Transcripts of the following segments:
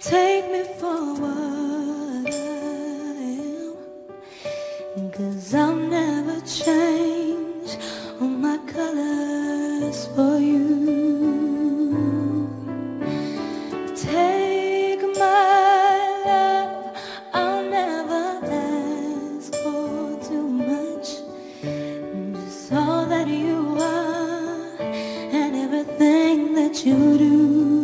Take me forward, cause I'll never change you do.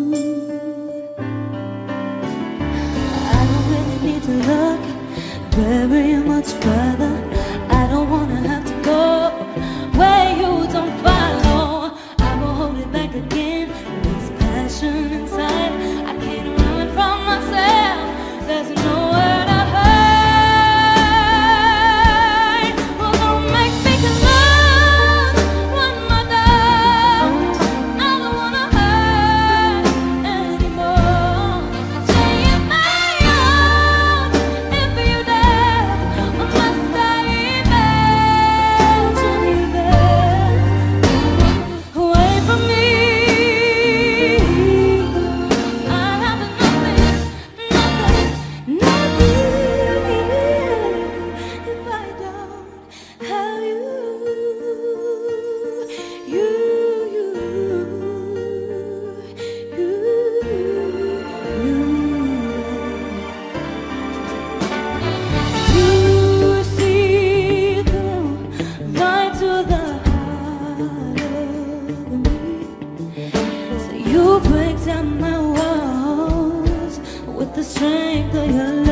the strength of your